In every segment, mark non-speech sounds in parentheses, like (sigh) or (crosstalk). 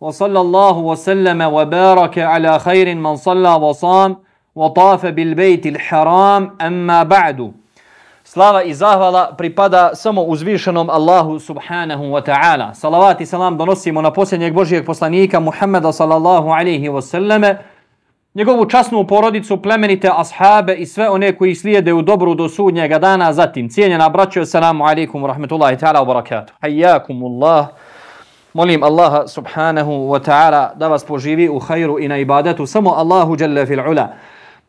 وصلى الله وسلم وبارك على خير من صلى وصام وطاف بالبيت الحرام أما بعد Slava i zahvala pripada samo uzvišenom Allahu subhanahu wa ta'ala. Salavat i salam donosimo na posljednjeg Božijeg poslanika Muhammeda sallallahu alaihi wa sallame, njegovu časnu porodicu, plemenite ashabe i sve one koji slijede u dobru do sudnjega dana. Zatim, cijenjena braćo, salamu alaikum wa rahmatullahi ta'ala wa barakatuh. Hayyakumullah. Molim Allaha subhanahu wa ta'ala da vas poživi u hajru i na ibadetu. Samo Allahu jalla fil ula.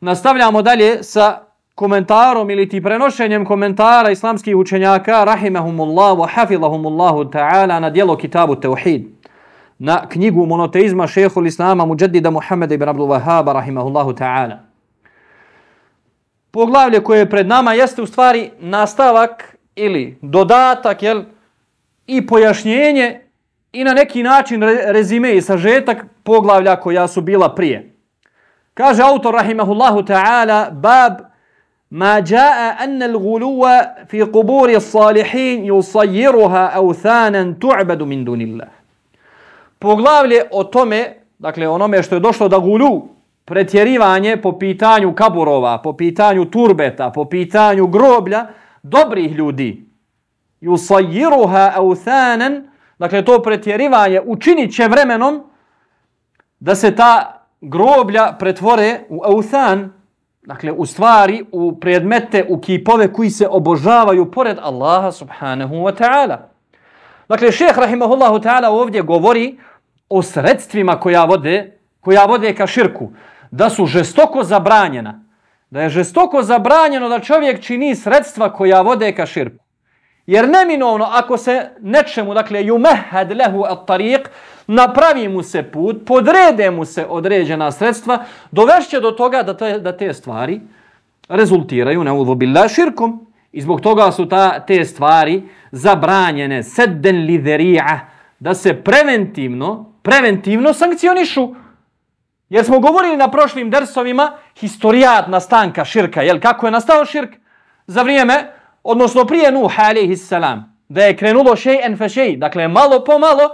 Nastavljamo dalje sa komentarom ili ti prenošenjem komentara islamskih učenjaka rahimahumullah wa hafilahumullahu ta'ala na dijelo kitabu Tauhid na knjigu monoteizma šehhul islama Mujaddida Muhammeda ibn Abdul Wahaba rahimahullahu ta'ala. Poglavlje koje je pred nama jeste u stvari nastavak ili dodatak jel, i pojašnjenje i na neki način rezime i sažetak poglavlja koja su bila prije. Kaže autor rahimahullahu ta'ala bab ما جاء أن الغلو في قبور الصالحين يصيرها أوثانا تعبد من دون الله Poglavlje o tome, dakle onome što je došlo da gulu, pretjerivanje po pitanju kaburova, po pitanju turbeta, po pitanju groblja, dobrih ljudi. Yusayiruha authanan, dakle to pretjerivanje učinit će vremenom da se ta groblja pretvore u authan, Dakle, u stvari, u predmete, u kipove koji se obožavaju pored Allaha subhanahu wa ta'ala. Dakle, šeheh rahimahullahu ta'ala ovdje govori o sredstvima koja vode, koja vode ka širku. Da su žestoko zabranjena. Da je žestoko zabranjeno da čovjek čini sredstva koja vode ka širku. Jer neminovno, ako se nečemu, dakle, yumehad lehu at tariq, napravi mu se put, podrede mu se određena sredstva, dovešće do toga da te, da te stvari rezultiraju na udhubila širkom. I zbog toga su ta, te stvari zabranjene, sedden li dheri'a, da se preventivno, preventivno sankcionišu. Jer smo govorili na prošlim dersovima historijat nastanka širka. Jel, kako je nastao širk? Za vrijeme, odnosno prije Nuh salam, Da je krenulo še'en fe še'i, Dakle, malo po malo,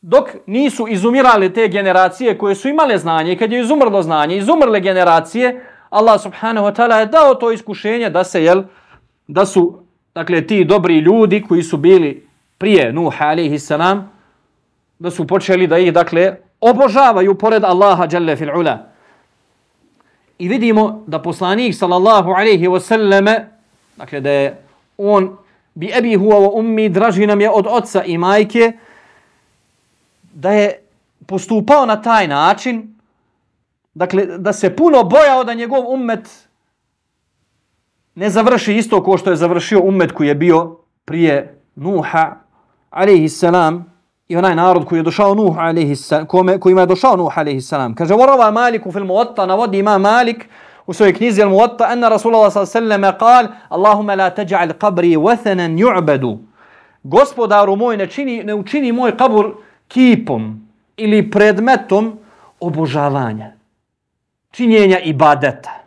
dok nisu izumirale te generacije koje su imale znanje, kad je izumrlo znanje, izumrle generacije, Allah subhanahu wa ta'ala je dao to iskušenje da se, jel, da su, dakle, ti dobri ljudi koji su bili prije Nuh alaihi salam, da su počeli da ih, dakle, obožavaju pored Allaha jalla fil ula. I vidimo da poslanik sallallahu alaihi wa sallame, dakle, da je on bi ebi huwa wa ummi draži nam je od oca i majke, da je postupao na taj način, dakle, da se puno bojao da njegov ummet ne završi isto ko što je završio ummet koji je bio prije Nuha, alaihi salam, i onaj narod koji je došao Nuh, alaihi salam, kome, kojima je došao Nuh, alaihi salam. Kaže, vorova Maliku fil Muwatta navodi ima Malik, u svojoj knjizi Al-Muwatta, anna Rasulullah s.a.v. kal, Allahumma la tađa'al qabri wathanan ju'badu. Gospodaru moj, ne, čini, ne učini moj kabur kipom ili predmetom obožavanja, činjenja ibadeta.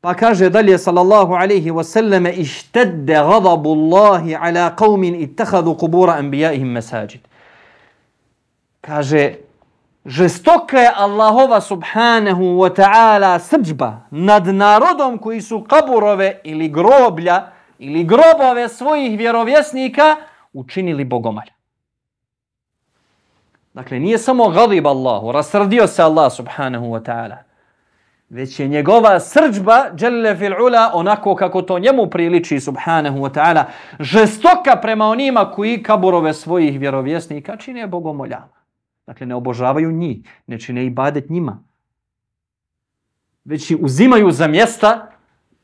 Pa kaže dalje sallallahu alaihi wa sallam ištedde gadabu Allahi ala qavmin ittahadu kubura anbijaihim mesajid. Kaže, žestoka je Allahova subhanahu wa ta'ala srđba nad narodom koji su kaburove ili groblja ili grobove svojih vjerovjesnika učinili bogomalja. Dakle, nije samo gadib Allahu, rasrdio se Allah subhanahu wa ta'ala, već je njegova srđba, dželle fil ula, onako kako to njemu priliči subhanahu wa ta'ala, žestoka prema onima koji kaburove svojih vjerovjesnika čine bogomoljama. Dakle, ne obožavaju njih, ne čine ibadet njima. Već uzimaju za mjesta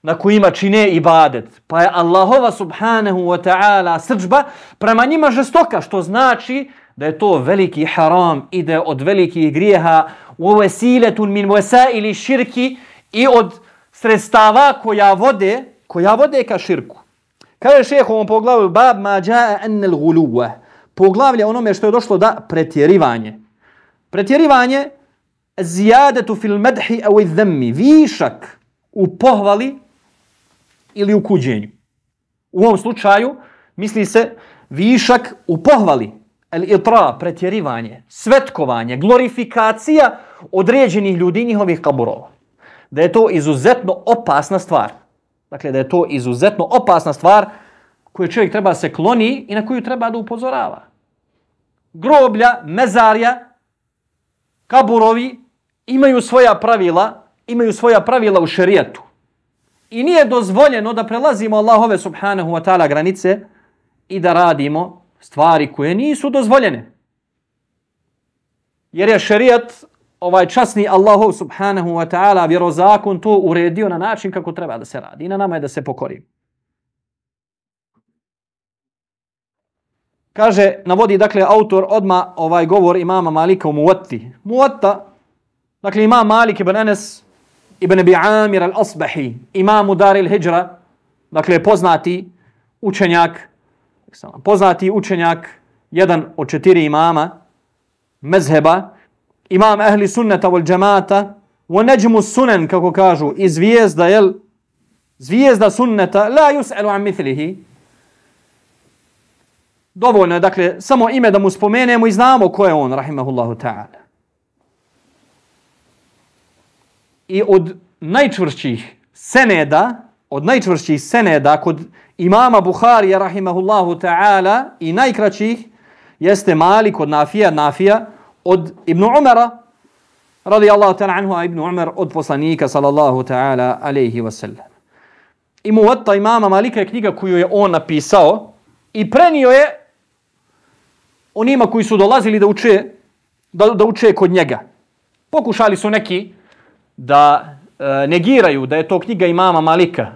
na kojima čine ibadet. Pa je Allahova subhanahu wa ta'ala srđba prema njima žestoka, što znači da je to veliki haram i da je od velikih grijeha u vesiletun min vesaili širki i od sredstava koja vode, koja vode ka širku. Kaže šeho ovom poglavlju, bab ma dža'a al-guluwa. Poglavlje onome što je došlo da pretjerivanje. Pretjerivanje, zijadetu fil medhi au izdemmi, višak u pohvali ili u kuđenju. U ovom slučaju misli se višak u pohvali, el itra, pretjerivanje, svetkovanje, glorifikacija određenih ljudi njihovih kaburova. Da je to izuzetno opasna stvar. Dakle, da je to izuzetno opasna stvar koju čovjek treba se kloni i na koju treba da upozorava. Groblja, mezarja, kaburovi imaju svoja pravila, imaju svoja pravila u šerijatu. I nije dozvoljeno da prelazimo Allahove subhanahu wa ta'ala granice i da radimo stvari koje nisu dozvoljene. Jer je šerijat ovaj časni Allahov subhanahu wa ta'ala vjerozakon to uredio na način kako treba da se radi. I na nama je da se pokorimo. Kaže, navodi dakle autor odma ovaj govor imama Malika u Muwatti. Muwatta, dakle imam Malik ibn Anas ibn Abi Amir al-Asbahi, imam Dar al-Hijra, dakle poznati učenjak, poznati učenjak, jedan od četiri imama mezheba, imam ehli sunneta wal džemata, wa neđmu sunen, kako kažu, i zvijezda, jel, zvijezda sunneta, la yus'alu an mithlihi, dovoljno je, dakle, samo ime da mu spomenemo i znamo ko je on, rahimahullahu ta'ala. I od najčvršćih seneda, od najčvršćih seneda kod imama Buharija, rahimahullahu ta'ala, i najkraćih, jeste Malik od Nafija, Nafija, od Ibn Umara, radijallahu ta'ala anhu, a Ibn Umar od poslanika, sallallahu ta'ala, alaihi wasallam. I muvata imama Malika je knjiga koju je on napisao i prenio je onima koji su dolazili da uče, da, da uče kod njega. Pokušali su neki da e, negiraju da je to knjiga imama Malika.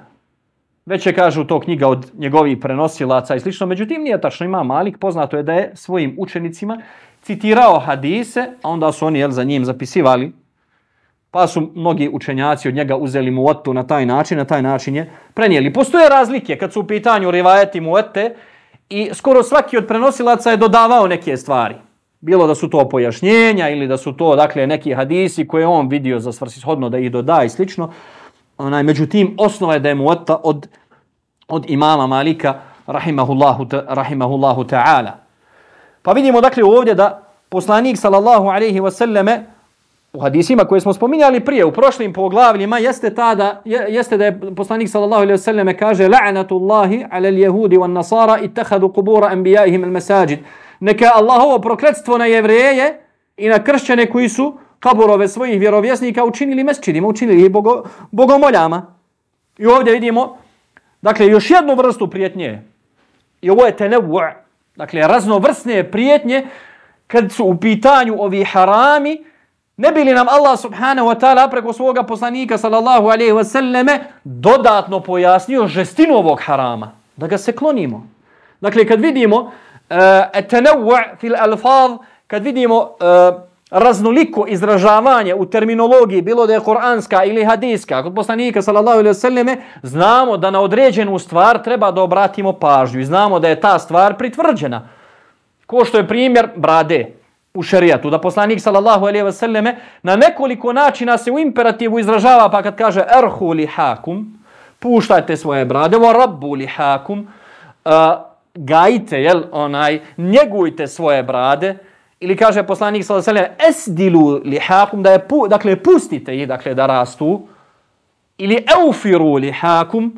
Već je kažu to knjiga od njegovih prenosilaca i slično. Međutim, nije tačno ima Malik. Poznato je da je svojim učenicima citirao hadise, a onda su oni jel, za njim zapisivali. Pa su mnogi učenjaci od njega uzeli muotu na taj način, na taj način je prenijeli. Postoje razlike kad su u pitanju rivajeti muete, i skoro svaki od prenosilaca je dodavao neke stvari. Bilo da su to pojašnjenja ili da su to dakle neki hadisi koje on vidio za svrsishodno da ih doda i slično. Onaj, međutim, osnova je da je mu od, od, od imama Malika rahimahullahu, ta, rahimahullahu ta'ala. Pa vidimo dakle ovdje da poslanik sallallahu alaihi wasallame u hadisima koje smo spominjali prije u prošlim poglavljima jeste ta da jeste da je poslanik sallallahu alejhi ve sellem kaže la'natullahi ala jehudi wan-nasara ittakhadhu qubur anbiya'ihim al-masajid neka Allahovo prokletstvo na jevreje i na kršćane koji su kaburove svojih vjerovjesnika učinili mesčidima, učinili ih bogo, bogomoljama. I ovdje vidimo, dakle, još jednu vrstu prijetnje. I ovo je tenevu, dakle, raznovrsne prijetnje kad su u pitanju ovi harami, Ne bi li nam Allah subhanahu wa ta'ala preko svoga poslanika sallallahu alaihi wa sallame dodatno pojasnio žestinu ovog harama? Da ga se klonimo. Dakle, kad vidimo eh, uh, etenevwa fil alfaz, kad vidimo uh, raznoliko izražavanje u terminologiji, bilo da je koranska ili hadijska, kod poslanika sallallahu alaihi wa sallame, znamo da na određenu stvar treba da obratimo pažnju i znamo da je ta stvar pritvrđena. Ko što je primjer brade u šerijatu, da poslanik sallallahu alejhi ve selleme na nekoliko načina se u imperativu izražava pa kad kaže erhu li hakum, puštajte svoje brade, wa rabbu li hakum, uh, gajte, jel, onaj, njegujte svoje brade, ili kaže poslanik sallallahu alejhi ve selleme esdilu li hakum, da je, pu, dakle, pustite ih, dakle, da rastu, ili eufiru li hakum,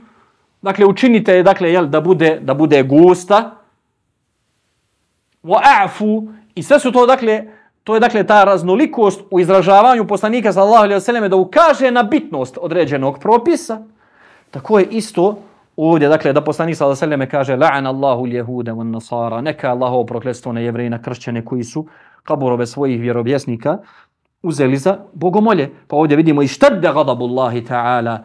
dakle, učinite, dakle, jel, da bude, da bude gusta, wa a'fu I sve su to, dakle, to je dakle ta raznolikost u izražavanju poslanika sallallahu alejhi ve selleme da ukaže na bitnost određenog propisa. Tako je isto ovdje, dakle, da poslanik sallallahu alejhi ve selleme kaže la'an Allahu al-yahuda wan-nasara, neka Allahovo prokletstvo na jevreje na kršćane koji su kaburove svojih vjerovjesnika uzeli za bogomolje. Pa ovdje vidimo i štadda gadabullahi ta'ala.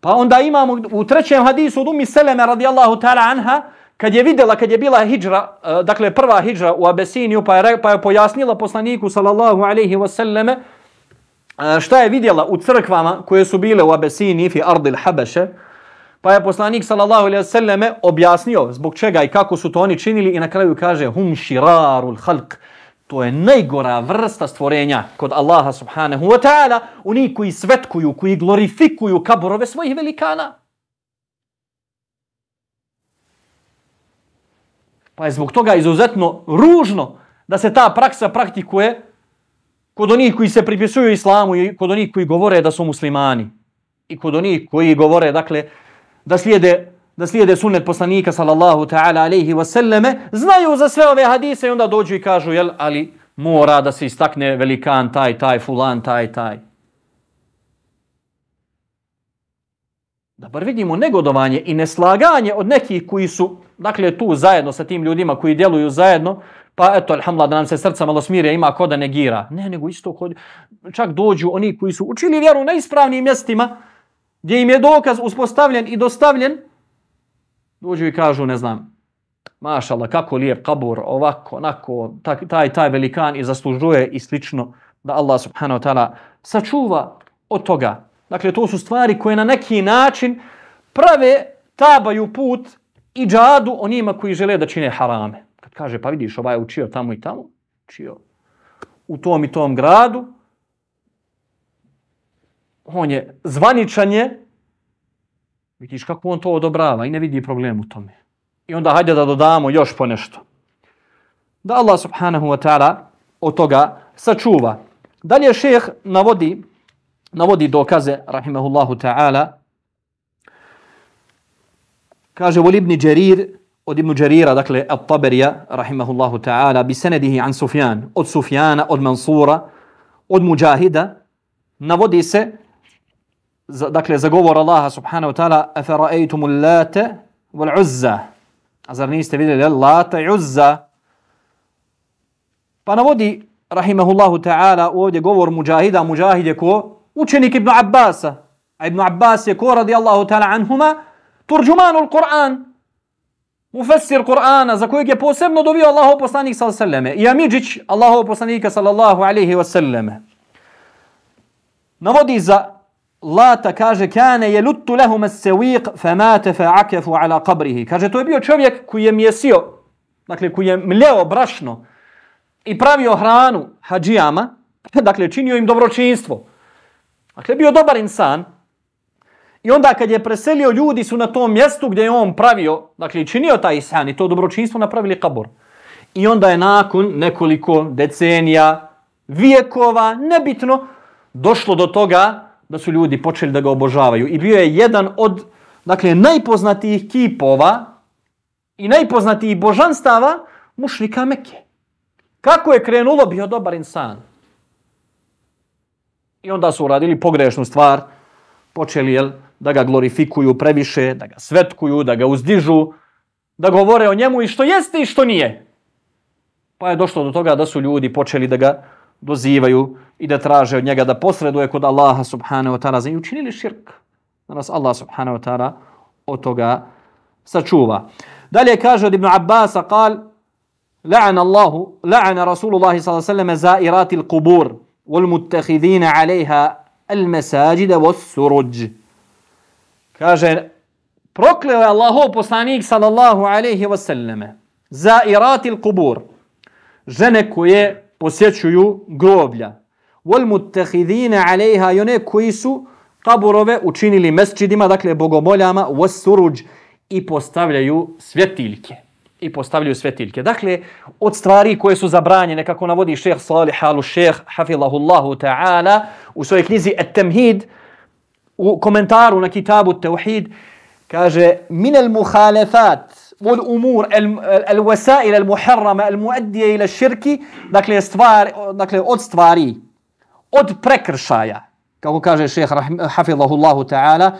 Pa onda imamo u trećem hadisu od Ummi Seleme radijallahu ta'ala anha, kad je vidjela, kad je bila hijra, eh, dakle prva hijra u Abesiniju, pa je, pa je pojasnila poslaniku sallallahu alaihi wasallame eh, šta je vidjela u crkvama koje su bile u Abesiniji, fi ardil habeše, pa je poslanik sallallahu alaihi wasallame objasnio zbog čega i kako su to oni činili i na kraju kaže hum shirarul halq, to je najgora vrsta stvorenja kod Allaha subhanahu wa ta'ala, oni koji svetkuju, koji glorifikuju kaburove svojih velikana. Pa je zbog toga izuzetno ružno da se ta praksa praktikuje kod onih koji se pripisuju islamu i kod onih koji govore da su muslimani. I kod onih koji govore, dakle, da slijede, da slijede sunnet poslanika, sallallahu ta'ala, alaihi wasallame, znaju za sve ove hadise i onda dođu i kažu, jel, ali mora da se istakne velikan taj, taj, fulan, taj, taj. da bar vidimo negodovanje i neslaganje od nekih koji su, dakle, tu zajedno sa tim ljudima koji djeluju zajedno, pa eto, alhamdulillah, da nam se srca malo smire, ima ko da negira. Ne, nego isto kod, čak dođu oni koji su učili vjeru na ispravnim mjestima, gdje im je dokaz uspostavljen i dostavljen, dođu i kažu, ne znam, mašala, kako lijep kabur, ovako, onako, taj, taj velikan i zaslužuje i slično, da Allah subhanahu wa ta'ala sačuva od toga. Dakle, to su stvari koje na neki način prave tabaju put i džadu onima koji žele da čine harame. Kad kaže, pa vidiš, ovaj je učio tamo i tamo, učio u tom i tom gradu, on je zvaničan je, vidiš kako on to odobrava i ne vidi problem u tome. I onda hajde da dodamo još po nešto. Da Allah subhanahu wa ta'ala od toga sačuva. Dalje šeh navodi navodi dokaze, rahimahullahu ta'ala, kaže vol ibn Jarir, od ibn Jarira, dakle, at-Taberija, rahimahullahu ta'ala, bi senedihi an Sufjan, od Sufjana, od Mansura, od Mujahida, navodi se, dakle, za govor Allaha subhanahu wa ta'ala, afara'aytum al-lata wal-uzza. A zar niste vidjeli lata i uzza? Pa navodi, rahimahullahu ta'ala, ovdje govor Mujahida, Mujahid je ko? učenik Ibn Abbasa. A Ibn Abbas je ko radijallahu ta'ala anhuma? Turđumanul Kur'an. mufessir Kur'ana za kojeg je posebno dobio Allahu poslanik sallallahu alejhi ve selleme. I Amidžić Allahu poslanika sallallahu alejhi ve selleme. Navodi za Lata kaže kane je lutu lehum as-sawiq famata fa'akafu ala qabrihi. Kaže to je bio čovjek koji je mjesio, dakle koji je mljeo brašno i pravio hranu hadžijama, (laughs) dakle činio im dobročinstvo. Dakle, bio dobar insan. I onda kad je preselio, ljudi su na tom mjestu gdje je on pravio, dakle, činio taj insan i to dobročinstvo napravili kabor. I onda je nakon nekoliko decenija, vijekova, nebitno, došlo do toga da su ljudi počeli da ga obožavaju. I bio je jedan od, dakle, najpoznatijih kipova i najpoznatijih božanstava mušnika Mekke. Kako je krenulo, bio dobar insan. I onda su uradili pogrešnu stvar, počeli jel, da ga glorifikuju previše, da ga svetkuju, da ga uzdižu, da govore o njemu i što jeste i što nije. Pa je došlo do toga da su ljudi počeli da ga dozivaju i da traže od njega da posreduje kod Allaha subhanahu wa ta'ala. I učinili širk. Da nas Allah subhanahu wa ta'ala od toga sačuva. Dalje kaže od Ibn Abbasa, kal, la'ana Allahu, la'ana Rasulullahi sallallahu sallam zairati l-kubur. والمتخذين عليها المساجد والسرج kaže prokleo je Allahov poslanik sallallahu alaihi ve selleme zairatil kubur, žene koje posjećuju groblja. Wal muttehidine alaiha i one koji su kaburove učinili mesdžidima dakle bogomoljama was suruđ i postavljaju svjetiljke. I postavljaju svetiljke. Dakle, od stvari koje su zabranjene, kako navodi šeheh Salih alu šeheh, hafilahullahu ta'ala, u svojoj knjizi Et-Temhid, u komentaru na kitabu Teuhid, kaže, min al muhalefat, wal umur, al wasail al muharrama, al muaddiya ila shirki dakle, stvar, dakle, od stvari, od prekršaja, kako kaže šejh hafizahullahu ta'ala,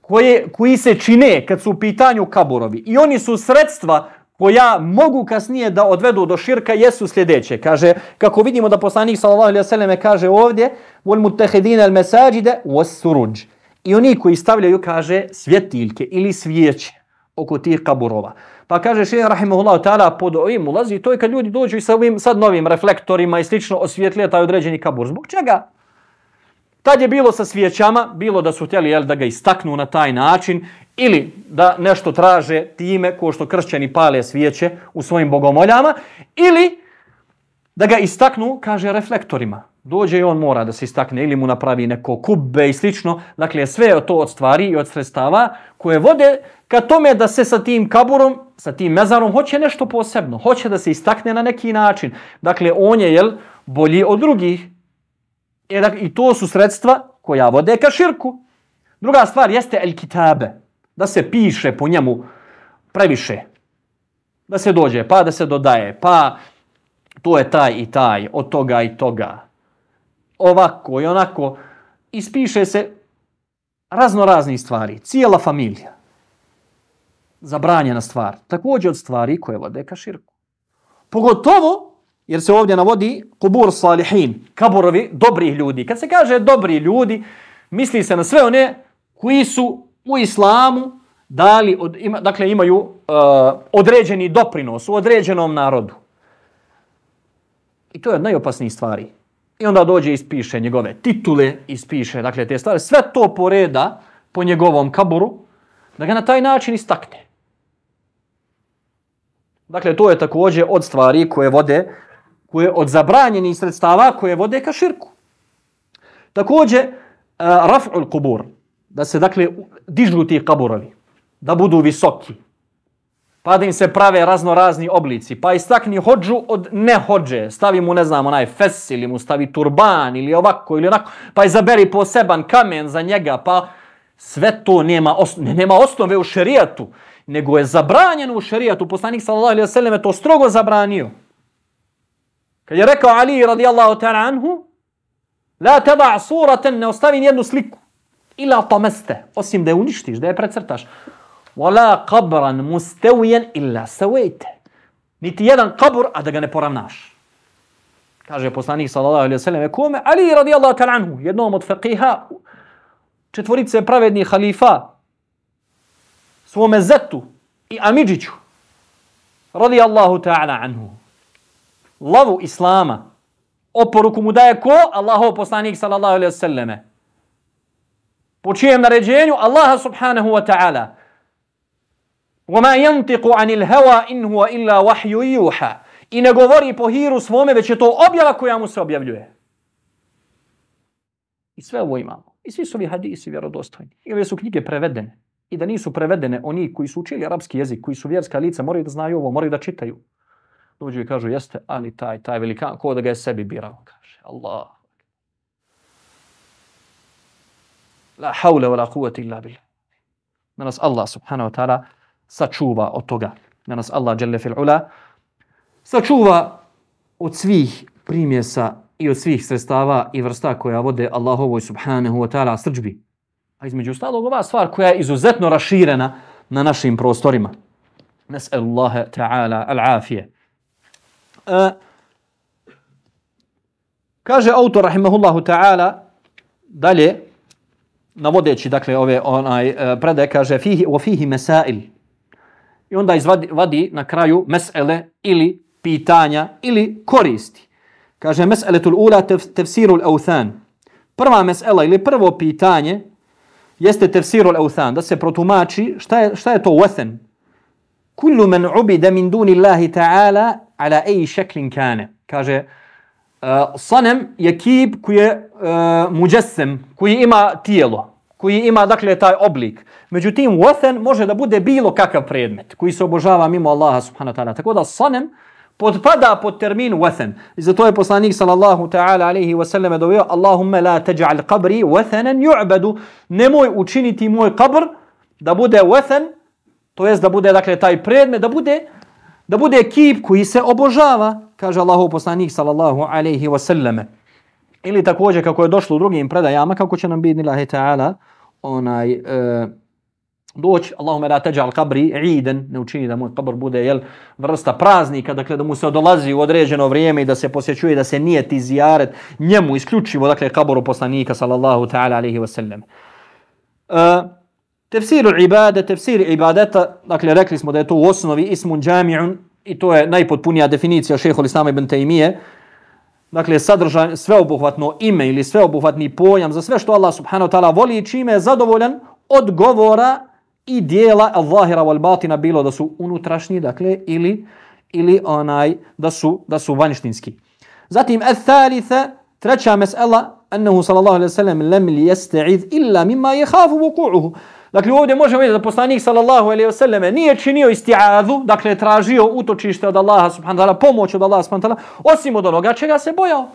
koje, koji se čine kad su u pitanju kaburovi. I oni su sredstva koja mogu kasnije da odvedu do širka jesu sljedeće. Kaže, kako vidimo da poslanik sallallahu alejhi ve selleme kaže ovdje, wal muttahidin al-masajida was suruj. I oni koji stavljaju kaže svjetiljke ili svijeće oko tih kaburova. Pa kaže še rahimahullahu ta'ala pod ovim ulazi, to je kad ljudi dođu i sa ovim sad novim reflektorima i slično osvjetlije taj određeni kabur. Zbog čega? Tad je bilo sa svijećama, bilo da su htjeli jel, da ga istaknu na taj način ili da nešto traže time ko što kršćani pale svijeće u svojim bogomoljama ili da ga istaknu, kaže, reflektorima. Dođe i on mora da se istakne ili mu napravi neko kubbe i slično. Dakle, sve je to od stvari i od sredstava koje vode ka tome da se sa tim kaburom, sa tim mezarom, hoće nešto posebno. Hoće da se istakne na neki način. Dakle, on je jel, bolji od drugih. E, dakle, I to su sredstva koja vode ka širku. Druga stvar jeste el kitabe. Da se piše po njemu previše. Da se dođe, pa da se dodaje, pa to je taj i taj, od toga i toga. Ovako i onako. Ispiše se razno razni stvari. Cijela familija. Zabranjena stvar. Također od stvari koje vode ka širku. Pogotovo jer se ovdje navodi kubur salihin, kaburovi dobrih ljudi. Kad se kaže dobri ljudi, misli se na sve one koji su u islamu dali, od, ima, dakle imaju uh, određeni doprinos u određenom narodu. I to je od najopasnijih stvari. I onda dođe i ispiše njegove titule, ispiše dakle, te stvari. Sve to poreda po njegovom kaburu, da ga na taj način istakne. Dakle, to je također od stvari koje vode koje od zabranjenih sredstava koje vode ka širku. Također, uh, raf'ul kubur, da se dakle dižu ti kaburovi, da budu visoki, pa da im se prave razno razni oblici, pa istakni hođu od ne hođe, stavi mu, ne znam, onaj fes ili mu stavi turban ili ovako ili onako, pa izaberi poseban kamen za njega, pa sve to nema, osno, nema osnove u šerijatu, nego je zabranjeno u šerijatu, poslanik sallallahu alaihi wa sallam je to strogo zabranio. Kad je rekao Ali radijallahu ta'ala anhu, la tada suraten, ne ostavi nijednu sliku. Ila tameste, osim da je uništiš, da je precrtaš. Wala qabran mustawiyan illa sawayta. Niti jedan kabur, a da ga ne poravnaš. Kaže poslanik sallallahu alejhi ve sellem, kome Ali radijallahu ta'ala anhu, jednom od faqiha četvorice pravednih halifa svome zetu i amidžiću radijallahu ta'ala anhu lavu islama, oporuku mu daje ko? Allahov poslanik sallallahu alaihi wasallam. Po čijem naređenju? Allaha subhanahu wa ta'ala. وَمَا يَنْتِقُ عَنِ الْهَوَا إِنْ هُوَ إِلَّا وَحْيُ يُوحَ I ne govori po hiru svome, već je to objava koja mu se objavljuje. I sve ovo imamo. I svi su ovi hadisi vjerodostojni. I ove su knjige prevedene. I da nisu prevedene, oni koji su učili arapski jezik, koji su vjerska lica, moraju da znaju ovo, moraju da čitaju dođu i kažu jeste, ali taj, taj velikan, ko da ga je sebi birao, kaže, Allah. La haule wa la kuvati illa billah. Da nas Allah subhanahu wa ta'ala sačuva od toga. Da nas Allah dželle fil ula sačuva od svih primjesa i od svih sredstava i vrsta koja vode Allahovoj subhanahu wa ta'ala srđbi. A između ostalog ova stvar koja je izuzetno raširena na našim prostorima. Nas'alullaha ta'ala al-afije. Kaže autor rahimahullahu ta'ala dalje navodeći dakle ove onaj e, predaje kaže fihi wa fihi masail i onda izvadi vadi na kraju mesele ili pitanja ili koristi kaže meseletul ula tafsirul awthan prva mesela ili prvo pitanje jeste tafsirul awthan da se protumači šta je šta je to wathan kullu man ubida min duni Allahi ta'ala ala ej šeklin kane. Kaže, uh, sanem je kip koji je eh, uh, muđesem, koji ima tijelo, koji ima, dakle, taj oblik. Međutim, wathan može da bude bilo kakav predmet koji se obožava mimo Allaha subhanahu wa ta'ala. Tako da sanem podpada pod termin wathan. I zato je poslanik sallallahu ta'ala alaihi wa sallam dovio Allahumma la teđa'al qabri wathanan ju'badu. Nemoj učiniti moj kabr da bude wathan, to jest da bude, dakle, taj predmet, da bude da bude kip koji se obožava, kaže Allahu poslanik sallallahu alaihi wa sallam. Ili također kako je došlo u drugim predajama, kako će nam biti nilahi ta'ala, onaj, e, doći, Allahume la teđal kabri iden, ne učini da moj kabr bude jel, vrsta praznika, dakle da mu se dolazi u određeno vrijeme i da se posjećuje, da se nije ti zijaret njemu isključivo, dakle kaboru poslanika sallallahu ta'ala alejhi wasallam. Uh, E, ibade, tefsir ibadeta, dakle rekli smo da je to u osnovi ismun džami'un i to je najpotpunija definicija šeho Islama ibn Taymije. Dakle, sadržan sveobuhvatno ime ili sveobuhvatni pojam za sve što Allah subhanahu wa ta'ala voli i čime je zadovoljan od govora i dijela al-zahira wal-batina bilo da su unutrašnji, dakle, ili, ili onaj da su, da su vanštinski. Zatim, al-thalitha, treća mesela, annahu sallallahu alaihi wa sallam lam li jeste'id illa mimma je hafu vuku'uhu. Dakle, ovdje možemo vidjeti da poslanik sallallahu alaihi wa sallam nije činio isti'adhu, dakle, tražio utočište od Allaha subhanahu wa ta'ala, pomoć od Allaha subhanahu wa ta'ala, osim od onoga čega se bojao.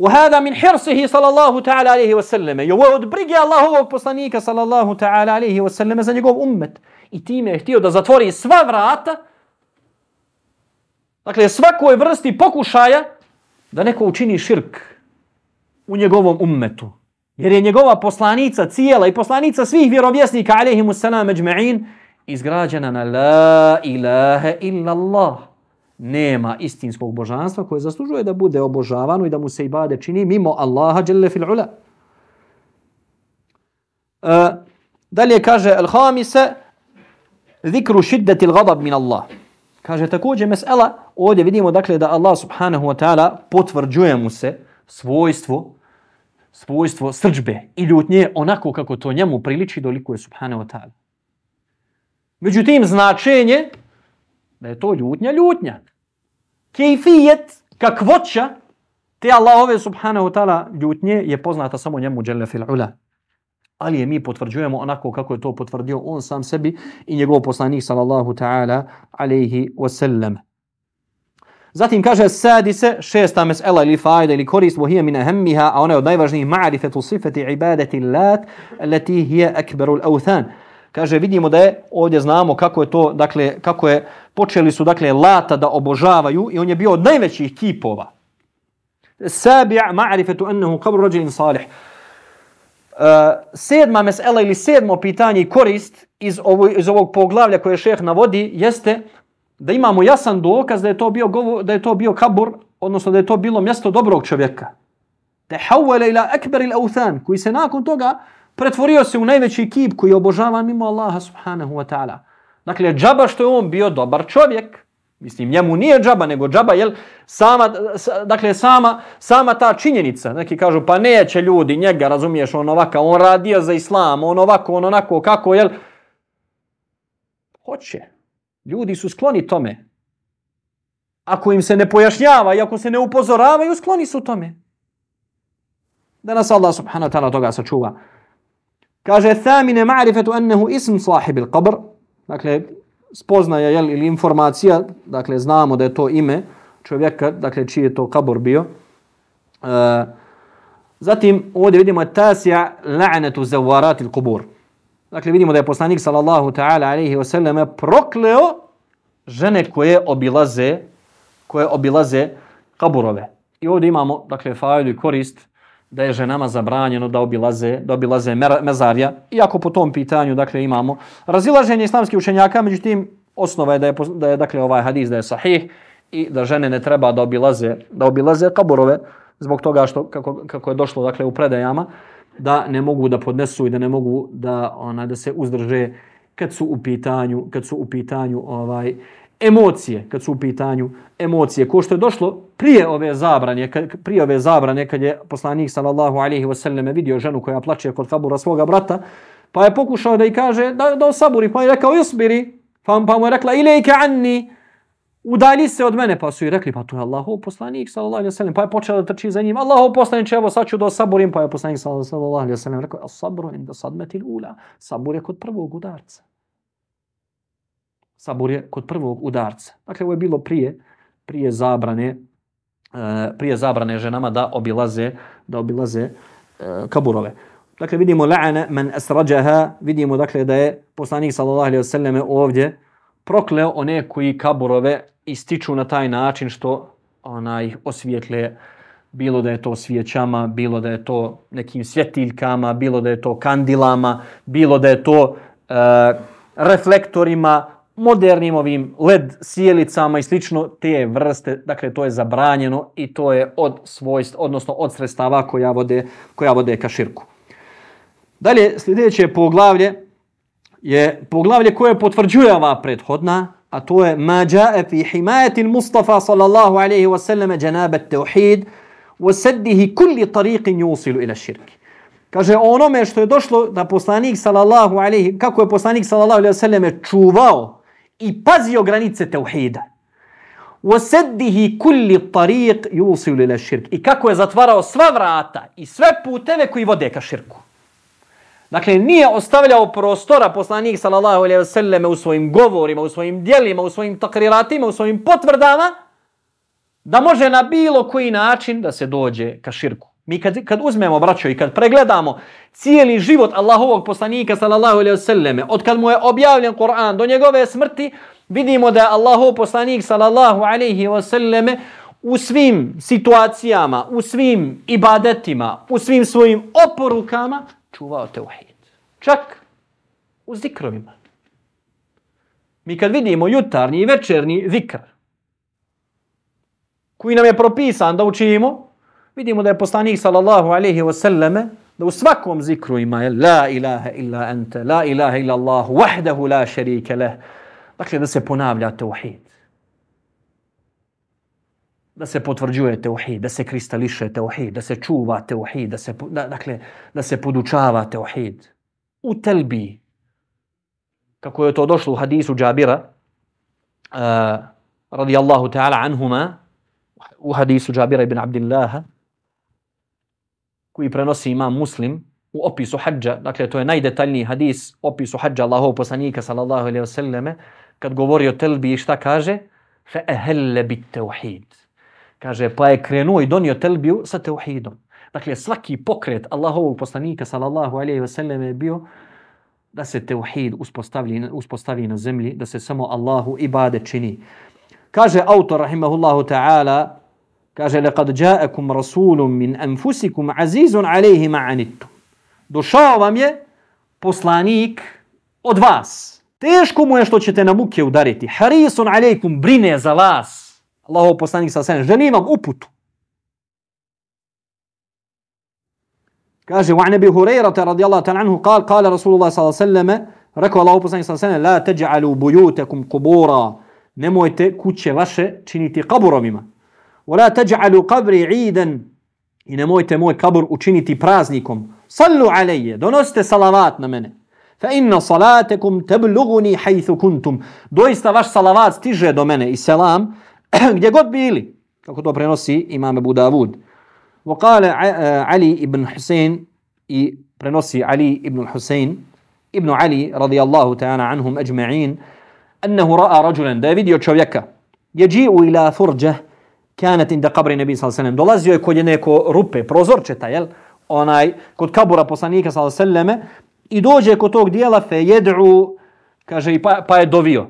وهذا من حرصه صلى الله تعالى عليه وسلم يود بريغي الله poslanika صلى الله تعالى عليه وسلم za njegov ummet i time je htio da zatvori sva vrata dakle svakoj vrsti pokušaja da neko učini širk u njegovom ummetu jer je njegova poslanica cijela i poslanica svih vjerovjesnika alejhimus salam ejma'in izgrađena na la ilaha illa Allah nema istinskog božanstva koje zaslužuje da bude obožavano i da mu se ibade čini mimo Allaha dželle fil ula. E, dalje kaže al-khamise zikru šiddeti l-gadab min Allah. Kaže također mesela, ovdje vidimo dakle da Allah subhanahu wa ta'ala potvrđuje mu se svojstvo svojstvo srđbe i ljutnje onako kako to njemu priliči doliko je subhanahu wa ta'ala. Međutim, značenje da je to ljutnja, ljutnja kejfijet, kakvoća te Allahove subhanahu ta'ala ljutnje je poznata samo njemu dželle fil ula. Ali je mi potvrđujemo onako kako je to potvrdio on sam sebi i njegov poslanik sallallahu ta'ala alaihi wasallam. Zatim kaže sadise, šesta mesela ili fajda ili korist vohije min ahemmiha, a ona je od najvažnijih ma'rifetu sifati ibadeti lat, leti hije akbarul authan. Kaže, vidimo da je, ovdje znamo kako je to, dakle, kako je, počeli su, dakle, lata da obožavaju i on je bio od najvećih kipova. Sabi'a ma'rifetu ennehu kabru rođenin salih. Uh, sedma mesela ili sedmo pitanje i korist iz, ovo, iz ovog poglavlja koje šeh navodi jeste da imamo jasan dokaz da je to bio govo, da je to bio kabur, odnosno da je to bilo mjesto dobrog čovjeka. Tehawala ila akbar al-awthan, koji se nakon toga pretvorio se u najveći kip koji je obožavan mimo Allaha subhanahu wa ta'ala. Dakle, džaba što je on bio dobar čovjek, mislim, njemu nije džaba, nego džaba, jel, sama, dakle, sama, sama ta činjenica, neki kažu, pa neće ljudi njega, razumiješ, on ovaka, on radio za islam, on ovako, on onako, kako, jel, hoće. Ljudi su skloni tome. Ako im se ne pojašnjava i ako se ne upozoravaju, skloni su tome. Da nas Allah subhanahu wa ta'ala toga sačuva. Kaže, thamine ma'rifetu ennehu ism sahibil qabr. Dakle, spoznaja jel, ili informacija, dakle, znamo da je to ime čovjeka, dakle, čiji je to kabor bio. E, zatim, ovdje vidimo tasija la'netu zavaratil kubur. Dakle, vidimo da je poslanik, sallallahu ta'ala, alaihi wa sallam, prokleo žene koje obilaze, koje obilaze kaburove. I ovdje imamo, dakle, fajdu i korist, da je ženama zabranjeno da obilaze, da obilaze mezarja. Iako po tom pitanju dakle imamo razilaženje islamskih učenjaka, međutim osnova je da je, da je dakle ovaj hadis da je sahih i da žene ne treba da obilaze, da obilaze kaburove zbog toga što kako, kako je došlo dakle u predajama da ne mogu da podnesu i da ne mogu da ona da se uzdrže kad su u pitanju kad su u pitanju ovaj emocije, kad su u pitanju emocije, ko što je došlo prije ove zabrane, prije ove zabrane kad je poslanik sallallahu alejhi ve sallam vidio ženu koja plače kod kabura svoga brata, pa je pokušao da i kaže da da saburi, pa je rekao isbiri, pa, pa mu je rekla ilejka anni, udalji se od mene, pa su i rekli pa to je Allahov poslanik sallallahu alaihi wa sallam, pa je počeo da trči za njim, Allahov poslanik, evo sad ću da saburim, pa je poslanik sallallahu alaihi wa sallam, rekao as-sabru inda sadmetil ula, sabur je kod prvog udarca sabur je kod prvog udarca. Dakle, ovo je bilo prije, prije zabrane, e, prije zabrane ženama da obilaze, da obilaze e, kaburove. Dakle, vidimo la'ana man asrađaha, vidimo dakle da je poslanik sallallahu alejhi ve selleme ovdje prokleo one koji kaburove ističu na taj način što onaj osvijetle bilo da je to svijećama, bilo da je to nekim svjetiljkama, bilo da je to kandilama, bilo da je to uh, reflektorima, modernim ovim led sjelicama i slično te vrste, dakle to je zabranjeno i to je od svojst, odnosno od sredstava koja vode, koja vode ka širku. Dalje, sljedeće poglavlje je poglavlje koje potvrđuje ova prethodna, a to je ma jae fi himayati al-Mustafa sallallahu alayhi wa sallam janabat tauhid wa saddihi kulli tariqin yusilu ila shirk. Kaže onome što je došlo da poslanik sallallahu alejhi kako je poslanik sallallahu alejhi ve selleme čuvao i pazio granice teuhida. Wa saddihi kulli tariq yusilu ila shirk. I kako je zatvarao sva vrata i sve puteve koji vode ka širku. Dakle, nije ostavljao prostora poslanik sallallahu alejhi ve selleme u svojim govorima, u svojim djelima, u svojim takriratima, u svojim potvrdama da može na bilo koji način da se dođe ka širku. Mi kad, kad uzmemo, braćo, i kad pregledamo cijeli život Allahovog poslanika, sallallahu alaihi vseleme, od kad mu je objavljen Kur'an do njegove smrti, vidimo da je Allahov poslanik, sallallahu alaihi vseleme, u svim situacijama, u svim ibadetima, u svim svojim oporukama, čuvao teuhid. Čak u zikrovima. Mi kad vidimo jutarnji i večernji zikr, koji nam je propisan da učimo, vidimo da je poslanik sallallahu alaihi wasallame da u svakom zikru ima je la ilaha illa anta, la ilaha illa Allah, wahdahu la šerike leh. Dakle, da se ponavlja teuhid. Da se potvrđuje teuhid, da se kristališe teuhid, da se čuva teuhid, da se, da, dakle, da se podučava teuhid. U telbi, kako je to došlo u hadisu Džabira, uh, radijallahu ta'ala anhuma, u hadisu Džabira ibn Abdillaha, koji prenosi imam muslim u opisu hađa, dakle to je najdetaljniji hadis opisu hađa Allahov poslanika sallallahu alaihi wasallame, kad govori o telbi i šta kaže? Fe ehelle bit teuhid. Kaže, pa je krenuo i donio telbiju sa teuhidom. Dakle, svaki pokret Allahovog poslanika sallallahu alaihi wasallam je bio da se teuhid uspostavi, uspostavi na zemlji, da se samo Allahu ibade čini. Kaže autor, rahimahullahu ta'ala, Kaže, lekad ja'akum rasulun min anfusikum azizun alejhi ma'anittum. Došao vam je poslanik od vas. Teško mu je što ćete na muke udariti. Harisun alejkum brine za vas. Allahov poslanik sa sve, želim vam uputu. Kaže, وعن ابي هريره رضي الله تعالى عنه قال قال رسول الله صلى الله عليه وسلم rekao Allah poslanik sa sve, la taj'alu buyutakum qubura. Nemojte kuće vaše činiti kaburovima. ولا تجعلوا قبري عيدا i nemojte moj kabur učiniti praznikom. Sallu alejje, donosite salavat na mene. Fa inna salatakum tablughuni haythu kuntum. Doista vaš salavat stiže do mene i selam gdje god bili. Kako to prenosi imam Abu Davud. Qala Ali ibn Husayn i prenosi Ali ibn Husayn ibn Ali radijallahu ta'ala anhum ajma'in ra'a rajulan da je vidio čovjeka yaji'u ila furjah kanat inda qabri nabi sallallahu alejhi ve sellem dolazio je kod je neko rupe prozorčeta jel? Onaj kod kabura poslanika sallallahu alejhi ve selleme i dođe kod tog dijela fe jed'u kaže i pa, pa je dovio.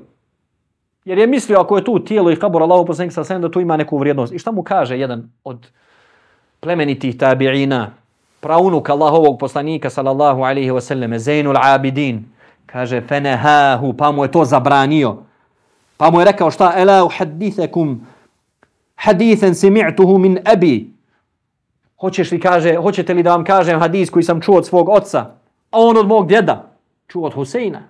Jer je mislio ako je tu tijelo i kabur Allahu poslanika sallallahu alejhi ve sellem da tu ima neku vrijednost. I šta mu kaže jedan od plemenitih tabiina praunuk Allahovog poslanika sallallahu alejhi ve selleme Zainul Abidin? Kaže fenehahu pa mu je to zabranio. Pa mu je rekao šta ela uhaddithakum hadithen simi'tuhu min abi. Hoćeš li kaže, hoćete li da vam kažem hadis koji sam čuo od svog oca, a on od mog djeda, čuo od Huseina,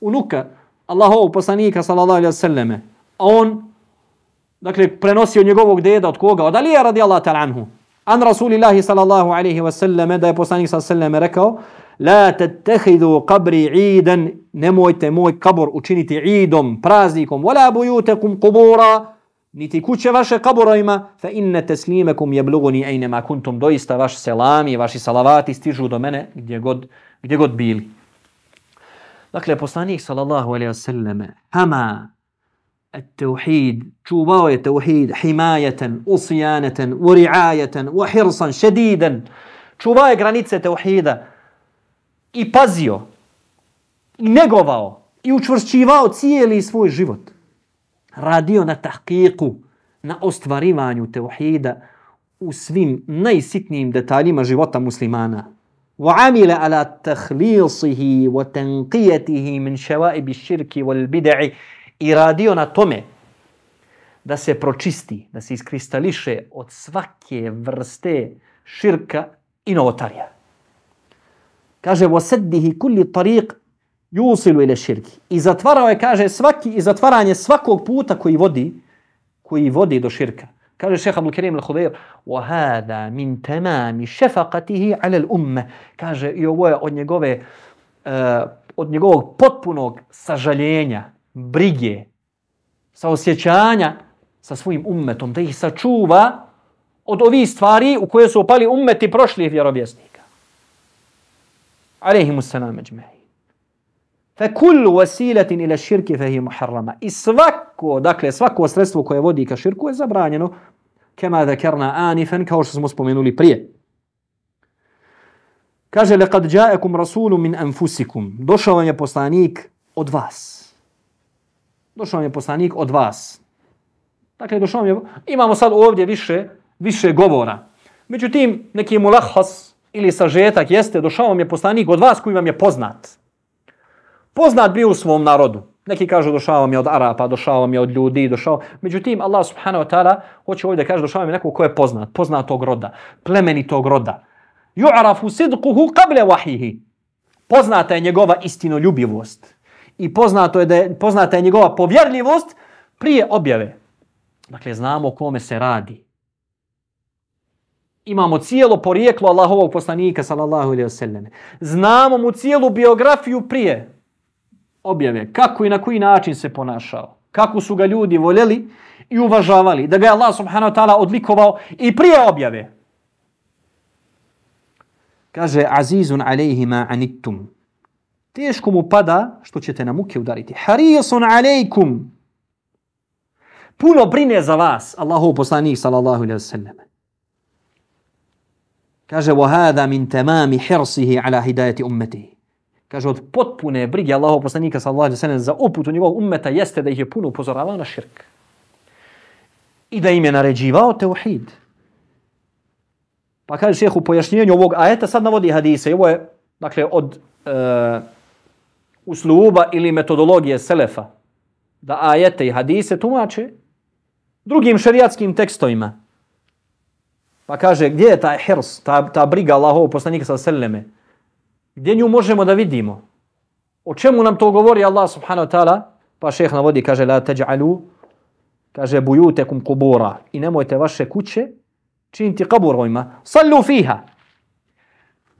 unuka Allahovog poslanika sallallahu alejhi ve selleme. A on dakle prenosi od njegovog deda od koga? Od Alija radijallahu ta'ala anhu. An Rasulillahi sallallahu alejhi ve selleme da je poslanik sallallahu alejhi ve selleme rekao: La tattakhidhu qabri 'idan, nemojte moj kabor učiniti idom, praznikom, wala buyutakum qubura, niti kuće vaše kaburovima, fa inne teslimekum jebluguni ejne ma kuntum, doista vaš selam i vaši salavati stižu do mene gdje god, gdje god bili. Dakle, poslanik sallallahu alaihi wasallam, hama التوحيد čuvao je tauhid himayatan usiyanatan wa ri'ayatan wa hirsan shadidan čuvao je granice tauhida i pazio i negovao i učvršćivao cijeli svoj život radio na tahkiku, na ostvarivanju teuhida u svim najsitnijim detaljima života muslimana. وعمل على تخليصه وتنقيته من شوائب الشرك والبدع i radio na tome da se pročisti, da se iskristališe od svake vrste širka i novotarija. Kaže, وَسَدِّهِ كُلِّ طَرِيقِ يُوصِلُ إِلَى شِرْكِ I zatvarao je, kaže, svaki, i zatvaranje svakog puta koji vodi, koji vodi do širka. Kaže šeha Abdul Kerim al-Hudair, وَهَذَا مِنْ تَمَامِ شَفَقَتِهِ عَلَى الْأُمَّ Kaže, i ovo je od njegove, uh, od njegovog potpunog sažaljenja, brige, saosjećanja sa svojim ummetom, da ih sačuva od ovih stvari u koje su opali ummeti prošlih vjerovjesnika. Aleyhimu salam ajma'i. Fa kullu wasilatin ila shirki fa hiya muharrama. I svako, dakle svako sredstvo koje vodi ka širku je zabranjeno kema zakarna anifan kao što smo spomenuli prije. Kaže laqad ja'akum rasulun min anfusikum. Došao vam je poslanik od vas. Došao vam je poslanik od vas. Dakle došao vam je imamo sad ovdje više više govora. Međutim neki mulahas ili sažetak jeste došao vam je poslanik od vas koji vam je poznat poznat bio u svom narodu. Neki kažu došao mi od Arapa, došao mi od ljudi, došao. Međutim, Allah subhanahu wa ta'ala hoće ovdje da kaže došao mi neko ko je poznat, poznatog roda, plemenitog roda. Ju'rafu sidquhu qabla wahyihi. Poznata je njegova istinoljubivost. I poznato je da je, poznata je njegova povjerljivost prije objave. Dakle, znamo o kome se radi. Imamo cijelo porijeklo Allahovog poslanika, sallallahu alaihi wa sallam. Znamo mu cijelu biografiju prije objave, kako i na koji način se ponašao, kako su ga ljudi voljeli i uvažavali, da ga je Allah subhanahu wa ta'ala odlikovao i prije objave. Kaže, azizun alejhima anittum. Teško mu pada što ćete na muke udariti. Harijesun alejkum. Puno brine za vas, Allahu poslanik sallallahu ilaihi wasallam. Kaže, wa hada min tamam hirsihi ala hidayati ummatihi." Kaže od potpune brige Allahov poslanika sallallahu alejhi ve sellem za uputu njegovog ummeta jeste da ih je puno upozoravao na širk. I da im je naređivao tauhid. Pa kaže šehu pojašnjenju ovog ajeta sad navodi hadise. Ovo je dakle od uh, usluba ili metodologije selefa da ajete i hadise tumače drugim šerijatskim tekstovima. Pa kaže gdje je taj hirs, ta, ta briga Allahov poslanika sallallahu alejhi ve selleme? Gdje nju možemo da vidimo? O čemu nam to govori Allah subhanahu wa ta'ala? Pa šeheh navodi, kaže, la teđalu, kaže, bujutekum kubura. I nemojte vaše kuće činiti kaburovima. Sallu fiha.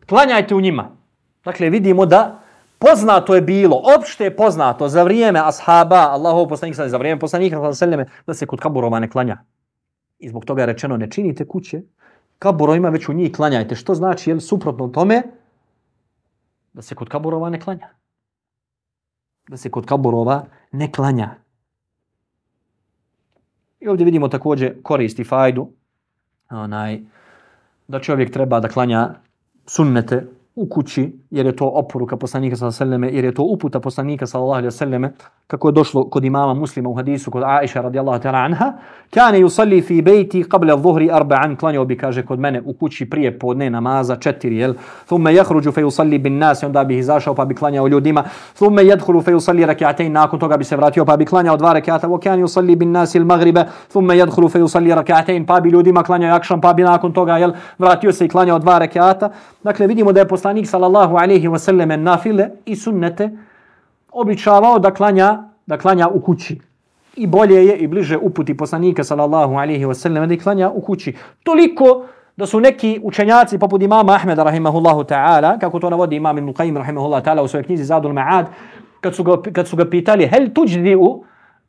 Klanjajte u njima. Dakle, vidimo da poznato je bilo, opšte je poznato za vrijeme ashaba, Allahov poslanika, za vrijeme poslanika, da se kod kaburova ne klanja. I zbog toga je rečeno, ne činite kuće, kaburovima već u njih klanjajte. Što znači, jel, suprotno tome, da se kod kaburova ne klanja. Da se kod kaburova ne klanja. I ovdje vidimo također koristi fajdu onaj, da čovjek treba da klanja sunnete u kući, jer je to oporuka poslanika sallallahu alejhi ve selleme, jer je to uputa poslanika sallallahu alejhi ve selleme, kako je došlo kod imama Muslima u hadisu kod Aisha radijallahu ta'ala anha, kana yusalli fi bayti qabla adh-dhuhri arba'an, klanjao bi kaže kod mene u kući prije podne namaza četiri, jel? Thumma yakhruju fa yusalli bin nas, onda bi izašao pa bi klanjao ljudima. Thumma yadkhulu fa yusalli rak'atayn, nakon toga bi se vratio pa bi klanjao dva rekata. Wa kana yusalli bin nas al-maghriba, thumma yadkhulu fa yusalli rak'atayn, pa bi ljudima klanjao akşam, pa bi nakon toga jel vratio se i klanjao dva rekata. Dakle vidimo da je poslanik sallallahu alejhi ve selleme nafile i sunnete običavao da klanja, da klanja u kući. I bolje je i bliže uputi poslanika sallallahu alejhi ve sellem da klanja u kući. Toliko da su neki učenjaci poput imama Ahmeda rahimehullahu ta'ala, kako to navodi imam Ibn Qayyim rahimehullahu ta'ala u svojoj knjizi Zadul Ma'ad, kad su ga, kad su ga pitali, hel tuđdi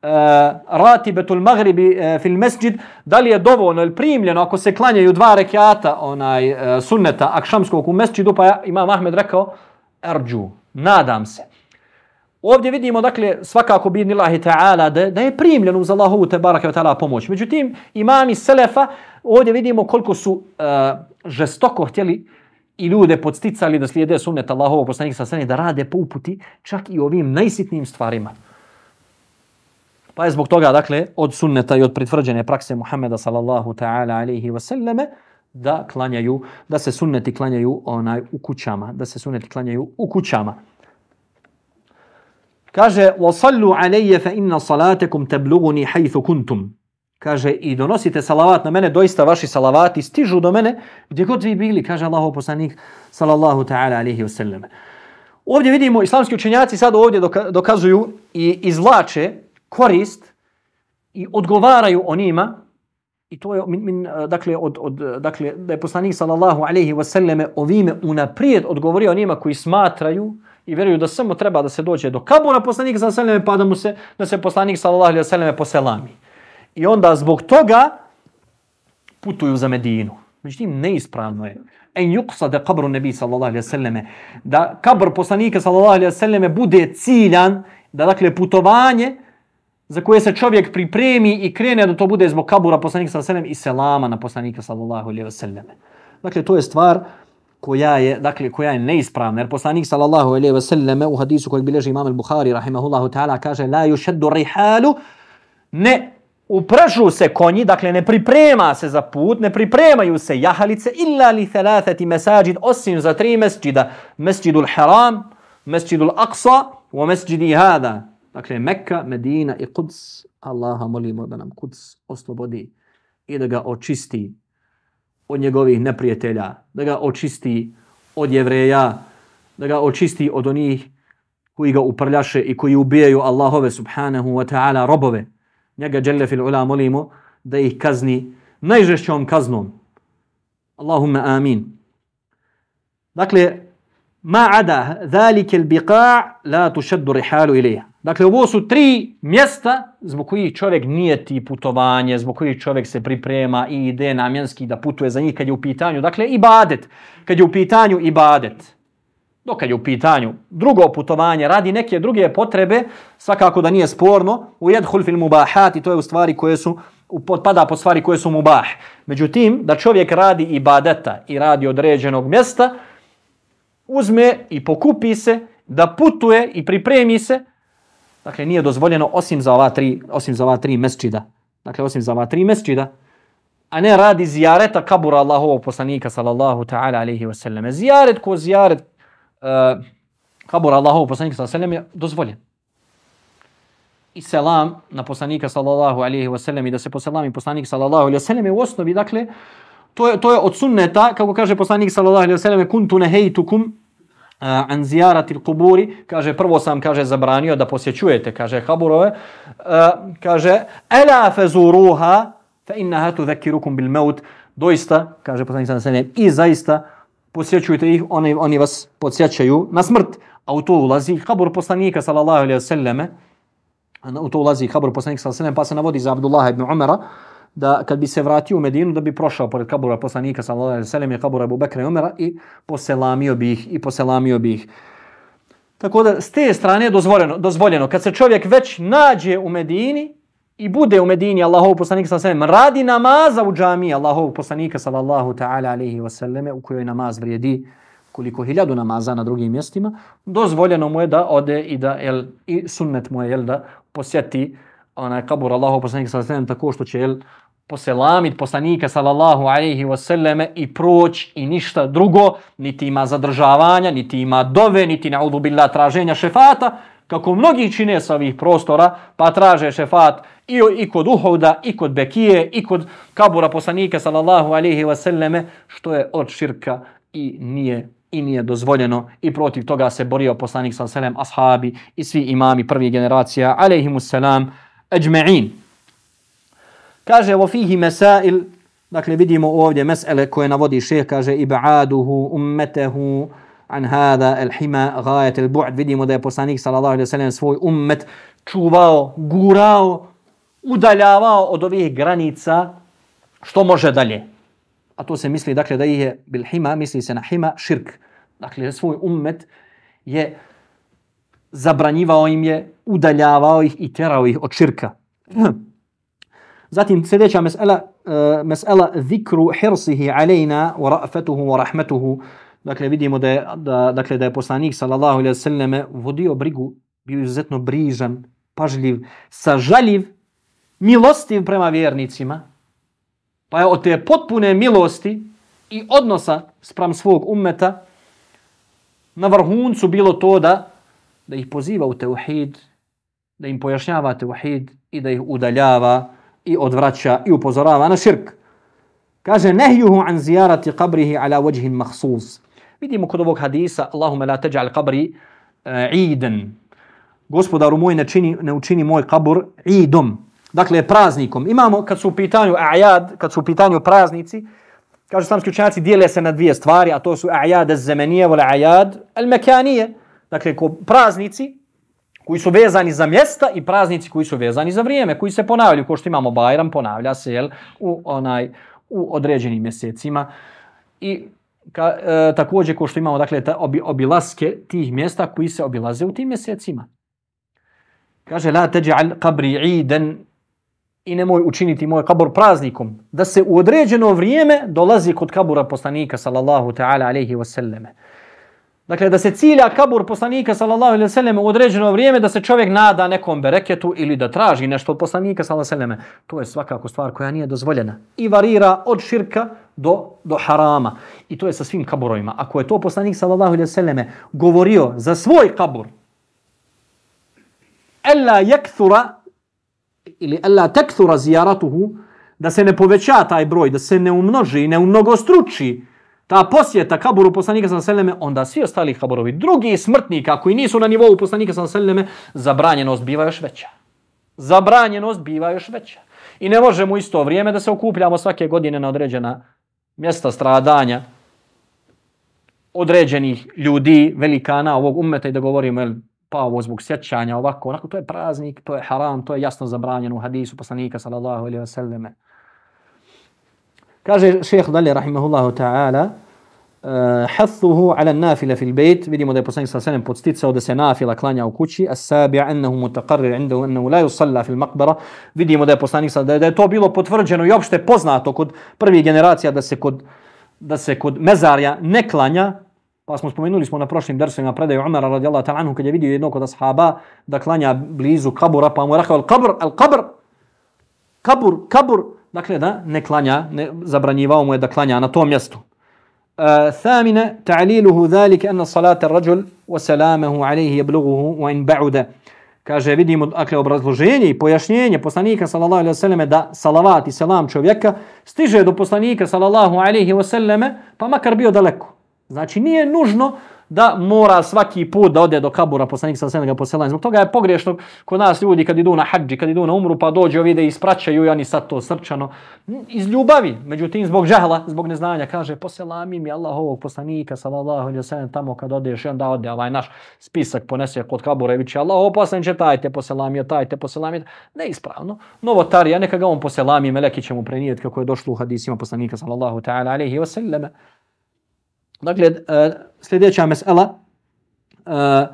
Eh, ratibetul magribi eh, fil mesđid, da li je dovoljno ili primljeno ako se klanjaju dva rekiata onaj eh, sunneta akšamskog u mesđidu, pa ja, imam Ahmed rekao erđu, nadam se Ovdje vidimo, dakle, svakako bi nilahi ta'ala da, da je primljeno uz Allahovu te barake ta'ala pomoć. Međutim, imami Selefa, ovdje vidimo koliko su uh, žestoko htjeli i ljude podsticali da slijede sunnet Allahovog poslanika sa strane, da rade po uputi čak i ovim najsitnijim stvarima. Pa je zbog toga, dakle, od sunneta i od pritvrđene prakse Muhammeda sallallahu ta'ala alaihi wa sallame, da klanjaju, da se sunneti klanjaju onaj u kućama, da se sunneti klanjaju u kućama. Kaže, وَصَلُّوا عَلَيَّ فَإِنَّ صَلَاتَكُمْ تَبْلُغُنِي حَيْثُ كُنْتُمْ kaže i donosite salavat na mene, doista vaši salavati stižu do mene gdje god vi bili, kaže Allahov poslanik sallallahu ta'ala alihi wasallam. Ovdje vidimo, islamski učenjaci sad ovdje dokazuju i izvlače korist i odgovaraju onima i to je min, min, dakle, od, od, dakle, da je poslanik sallallahu alejhi ve selleme ovime unaprijed odgovorio onima koji smatraju i vjeruju da samo treba da se dođe do kabura poslanika sallallahu alejhi wasallam pa da mu se, da se poslanik sallallahu alejhi ve selleme poselami. I onda zbog toga putuju za Medinu. Međutim, neispravno je. En yuqsada qabru nabi sallallahu alejhi ve selleme da kabr poslanika sallallahu alejhi ve selleme bude ciljan da dakle putovanje za koje se čovjek pripremi i krene da to bude zbog kabura poslanika sallallahu alejhi ve selleme i selama na poslanika sallallahu alejhi ve selleme. Dakle to je stvar koja je dakle koja je neispravna jer poslanik sallallahu alejhi ve selleme u hadisu kojeg bilježi Imam al-Buhari rahimehullahu ta'ala kaže la yushaddu rihalu ne upražu se konji, dakle ne priprema se za put, ne pripremaju se jahalice illa li thalathati masajid osim za tri mesdžida. Mesdžidul Haram, Mesdžidul Aqsa wa mesdžidi hada. Dakle Mekka, Medina i Quds. Allaha molimo da nam Quds oslobodi i da ga očisti od njegovih neprijatelja, da ga očisti od jevreja, da ga očisti od onih koji ga uprljaše i koji ubijaju Allahove subhanahu wa ta'ala robove njega dželle fil ula molimo da ih kazni najžešćom kaznom. Allahumma amin. Dakle, ma ada zalike al-biqa' la tushaddu rihalu ilayha. Dakle, ovo su tri mjesta zbog kojih čovjek nije ti putovanje, zbog kojih čovjek se priprema i ide namjenski da putuje za njih kad je u pitanju. Dakle, ibadet. Kad je u pitanju ibadet dok je u pitanju drugo putovanje radi neke druge potrebe, svakako da nije sporno, u jedhul fil mubahat i to je u stvari koje su potpada po stvari koje su mubah. Međutim, da čovjek radi ibadeta i radi određenog mjesta, uzme i pokupi se, da putuje i pripremi se, dakle nije dozvoljeno osim za ova tri, osim za ova tri mesčida. Dakle, osim za ova tri mesčida, a ne radi zijareta kabura Allahovog poslanika sallallahu ta'ala alaihi wa sallam. Zijaret ko zijaret uh, kabura Allahov poslanika sallallahu alejhi ve sellem je dozvoljen. I selam na poslanika sallallahu alejhi ve sallam i da se poselami poslanik sallallahu alejhi ve sellem je u osnovi dakle to je to je od sunneta kako kaže poslanik sallallahu alejhi ve sallam, kuntu nehejtukum an zijarati kuburi, kaže prvo sam kaže zabranio da posjećujete kaže kaburove uh, kaže ela fazuruha fa innaha tudhakkirukum bil maut doista kaže poslanik sallallahu alejhi ve sellem i zaista posjećujete ih, oni, oni vas podsjećaju na smrt. A u to ulazi kabur poslanika sallallahu alaihi wasallam. U to ulazi kabur poslanika sallallahu alaihi wasallam, pa se navodi za Abdullah ibn Umara da kad bi se vratio u Medinu da bi prošao pored kabura poslanika sallallahu alejhi ve sellem i kabura Abu Bekra i Omera i poselamio bi ih i poselamio bi ih. Tako da s te strane dozvoljeno, dozvoljeno kad se čovjek već nađe u Medini i bude u Medini Allahov poslanik sallallahu alejhi ve radi namaza u džamii Allahov poslanika sallallahu ta'ala alejhi ve selleme u kojoj namaz vrijedi koliko hiljadu namaza na drugim mjestima dozvoljeno mu je da ode i da el i sunnet mu je el da posjeti onaj kabur Allahov poslanika sallallahu alejhi ve tako što će el poselamit poslanika sallallahu alejhi ve i proć i ništa drugo niti ima zadržavanja niti ima dove niti naudu billah traženja šefata kako mnogi čine sa ovih prostora, pa traže šefat i, i kod Uhuda, i kod Bekije, i kod Kabura poslanika, sallallahu alaihi wasallame, što je od širka i nije i nije dozvoljeno. I protiv toga se borio poslanik sallallahu alejhi ve ashabi i svi imami prvih generacija alaihimu salam ajma'in kaže wa fihi mesail, dakle vidimo ovdje mesele koje navodi šeh, kaže ibaduhu ummetehu, an hada el hima gajet el bu'd vidimo da je poslanik sallallahu alejhi ve sellem svoj ummet čuvao gurao udaljavao od ovih granica što može dalje. A to se misli dakle da ih je bil hima misli se na hima širk. Dakle svoj ummet je zabranjivao im je udaljavao ih i terao ih od širka. (clears throat) Zatim sljedeća mesela, uh, mesela zikru hirsihi alejna wa ra'fatuhu wa rahmatuhu. Dakle vidimo da je, da, dakle, da je poslanik sallallahu alaihi sallam vodio brigu, bio izuzetno brižan, pažljiv, sažaljiv, milostiv prema vjernicima, pa je od te potpune milosti i odnosa sprem svog ummeta na vrhuncu bilo to da da ih poziva u teuhid, da im pojašnjava teuhid i da ih udaljava i odvraća i upozorava na širk. Kaže, nehjuhu an zijarati qabrihi ala vajhin mahsus. Vidimo kod ovog hadisa, Allahume la taj'al qabri eh, uh, iden. Gospodaru moj ne, čini, ne učini moj kabur idom. Dakle, praznikom. Imamo, kad su u pitanju ajad, kad su u pitanju praznici, Kažu islamski učenjaci dijele se na dvije stvari, a to su ajad az-zamanije wal ajad al-mekanije. Dakle, ko praznici koji su vezani za mjesta i praznici koji su vezani za vrijeme, koji se ponavljaju, ko što imamo Bajram, ponavlja se jel, u, onaj, u određenim mjesecima. I ka, e, također ko što imamo dakle, ta obi, obilaske tih mjesta koji se obilaze u tim mjesecima. Kaže, la teđa'al qabri iden i nemoj učiniti moj kabur praznikom, da se u određeno vrijeme dolazi kod kabura poslanika sallallahu ta'ala alaihi wasallame. Dakle, da se cilja kabur poslanika sallallahu alaihi wasallame u određeno vrijeme, da se čovjek nada nekom bereketu ili da traži nešto od poslanika sallallahu alaihi selleme, To je svakako stvar koja nije dozvoljena. I varira od širka do, do harama. I to je sa svim kaburovima. Ako je to poslanik sallallahu alaihi selleme govorio za svoj kabur, Ella jekthura ili ella takthura ziyaratuhu da se ne poveća taj broj, da se ne umnoži, ne umnogostruči ta posjeta kaburu poslanika sallallahu seleme, onda svi ostali kaburovi, drugi smrtnika koji nisu na nivou poslanika sallallahu seleme, zabranjenost biva još veća. Zabranjenost biva još veća. I ne možemo isto vrijeme da se okupljamo svake godine na određena mjesta stradanja određenih ljudi, velikana ovog ummeta i da govorimo jel, pa ovo zbog sjećanja, ovako, onako, to je praznik, to je haram, to je jasno zabranjeno u hadisu poslanika, sallallahu alaihi wa sallam. Kaže šeheh dalje, rahimahullahu ta'ala, uh, hathuhu ala nafila fil bejt, vidimo da je poslanik sallallahu alaihi podsticao da se nafila klanja u kući, as sabi ennehu mutaqarrir indahu ennehu la yusalla fil maqbara. vidimo da je poslanik sallallahu da je to bilo potvrđeno i opšte poznato kod prvih generacija da se kod da se kod mezarja ne klanja, Pa smo spomenuli smo na prošlim dersima predaju Umara radijallahu ta'ala anhu kad je vidio jednog od ashaba da klanja blizu kabura pa mu je rekao al kabr, al kabr, kabur, kabur, dakle da ne klanja, ne zabranjivao mu je da klanja na tom mjestu. Uh, thamine, ta'liluhu dhalike anna salata rajul wa salamahu alaihi jeblughuhu wa in ba'ude. Kaže, vidimo dakle, obrazloženje i pojašnjenje poslanika sallallahu alaihi wasallam da salavat i selam čovjeka stiže do poslanika sallallahu alaihi wasallam pa makar bio daleko. Znači nije nužno da mora svaki put da ode do kabura poslanika sa alejhi ve. Zbog toga je pogrešno kod nas ljudi kad idu na hađi, kad idu na umru pa dođe ovdje i ispraćaju i oni sad to srčano iz ljubavi. Međutim zbog džehla, zbog neznanja kaže poselami mi Allahovog poslanika sallallahu alejhi ve sellem tamo kad odeš i onda ode ovaj naš spisak ponese kod kabura i viče Allahov poslanice tajte poselami, tajte poselami. Neispravno. Novotarija neka ga on poselami meleki će mu prenijeti kako je došlo u hadisima poslanika sallallahu ta'ala alejhi ve sellem. Dakle, e, sljedeća mesela e,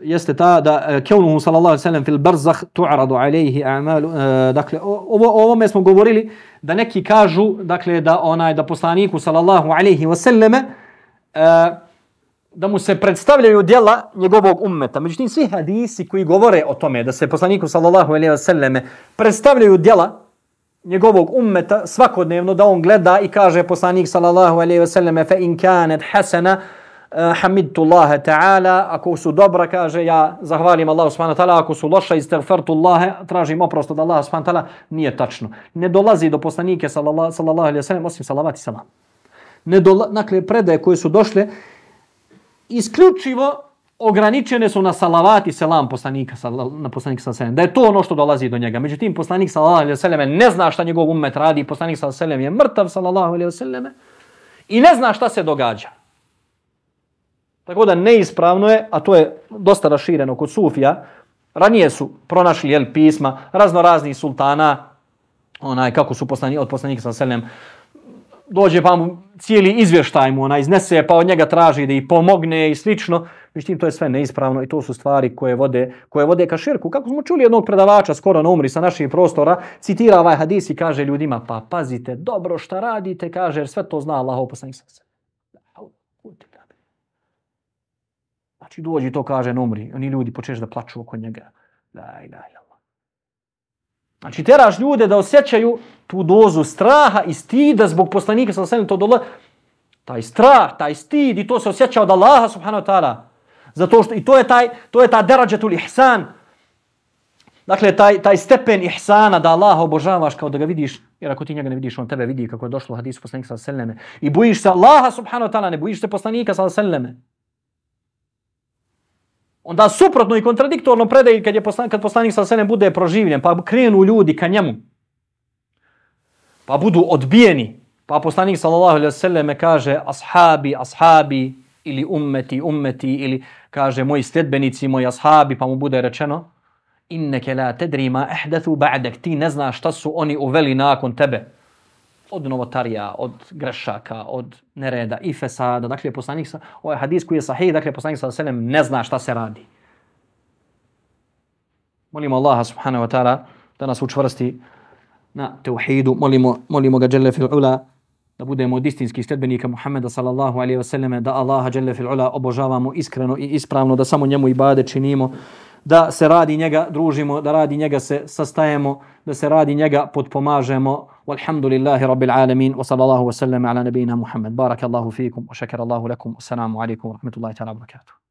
jeste ta da e, keunuhu sallallahu alaihi sallam fil barzah tu'aradu alaihi a'malu. Dakle, ovo, ovome smo govorili da neki kažu dakle, da onaj da poslaniku sallallahu alaihi wa sallame da mu se predstavljaju djela njegovog ummeta. Međutim, svi hadisi koji govore o tome da se poslaniku sallallahu alaihi wa sallame predstavljaju djela njegovog ummeta svakodnevno da on gleda i kaže poslanik sallallahu alejhi ve selleme fa in kanat hasana uh, hamidtu Allah ta'ala. Ako su dobra kaže ja zahvalim Allahu subhanahu wa ta'ala. Ako su loša istighfartu Allah tražim oprost od Allaha subhanahu wa ta'ala. Nije tačno. Ne dolazi do poslanike sallallahu sallallahu alejhi ve sellem osim salavat i salam. Ne dola, dakle predaje koje su došle isključivo ograničene su na salavat i selam poslanika na poslanika selem da je to ono što dolazi do njega. Međutim poslanik sallallahu alejhi ve selleme ne zna šta njegov ummet radi poslanik sallallahu alejhi je mrtav sallallahu alejhi ve selleme i ne zna šta se događa. Tako da neispravno je a to je dosta rašireno kod sufija ranije su pronašli jel pisma razno raznih sultana onaj kako su poslani od poslanika sa selem, dođe pa mu cijeli izvještaj mu ona iznese pa od njega traži da ih pomogne i slično. Međutim, to je sve neispravno i to su stvari koje vode, koje vode ka širku. Kako smo čuli jednog predavača skoro na umri sa naših prostora, citira ovaj hadis i kaže ljudima, pa pazite, dobro šta radite, kaže, jer sve to zna Allah oposlanik sa se. Znači, dođi to kaže na umri, oni ljudi počeš da plaču oko njega. La ilaha illallah. Znači, teraš ljude da osjećaju tu dozu straha i stida zbog poslanika sa sve to dole. Taj strah, taj stid i to se osjeća od Allaha subhanahu wa ta'ala. Zato što i to je taj to je ta derađetul ihsan. Dakle, taj, taj stepen ihsana da Allaha obožavaš kao da ga vidiš, jer ako ti njega ne vidiš, on tebe vidi kako je došlo u hadisu poslanika sa seleme. I bojiš se Allaha subhanahu wa ta'ala, ne bojiš se poslanika sa seleme. Onda suprotno i kontradiktorno predaj kad, je poslanik, kad poslanik sa seleme bude proživljen, pa krenu ljudi ka njemu, pa budu odbijeni, pa poslanik sallallahu alaihi selleme kaže ashabi, ashabi, ili ummeti, ummeti, ili kaže moji sljedbenici, moji ashabi, pa mu bude rečeno, inneke la tedri ma ehdathu ba'dak, ti ne znaš šta su oni uveli nakon tebe. Od novotarija, od grešaka, od nereda i fesada. Dakle, poslanik sa, ovaj hadis koji je sahih, dakle, poslanik sa selem ne zna šta se radi. Molimo Allaha subhanahu wa ta'ala da nas učvrsti na teuhidu. Molimo, molimo ga Jelle fil ula da budemo od istinskih sljedbenika Muhammeda sallallahu alaihi wa sallam, da Allaha dželle fil ula obožavamo iskreno i ispravno, da samo njemu ibade činimo da se radi njega družimo, da radi njega se sastajemo, da se radi njega podpomažemo. Walhamdulillahi rabbil alamin wa sallallahu wa sallam ala nabina Muhammad. Barakallahu fikum wa shakarallahu lakum. Assalamu alaikum wa rahmatullahi ta'ala wa barakatuh.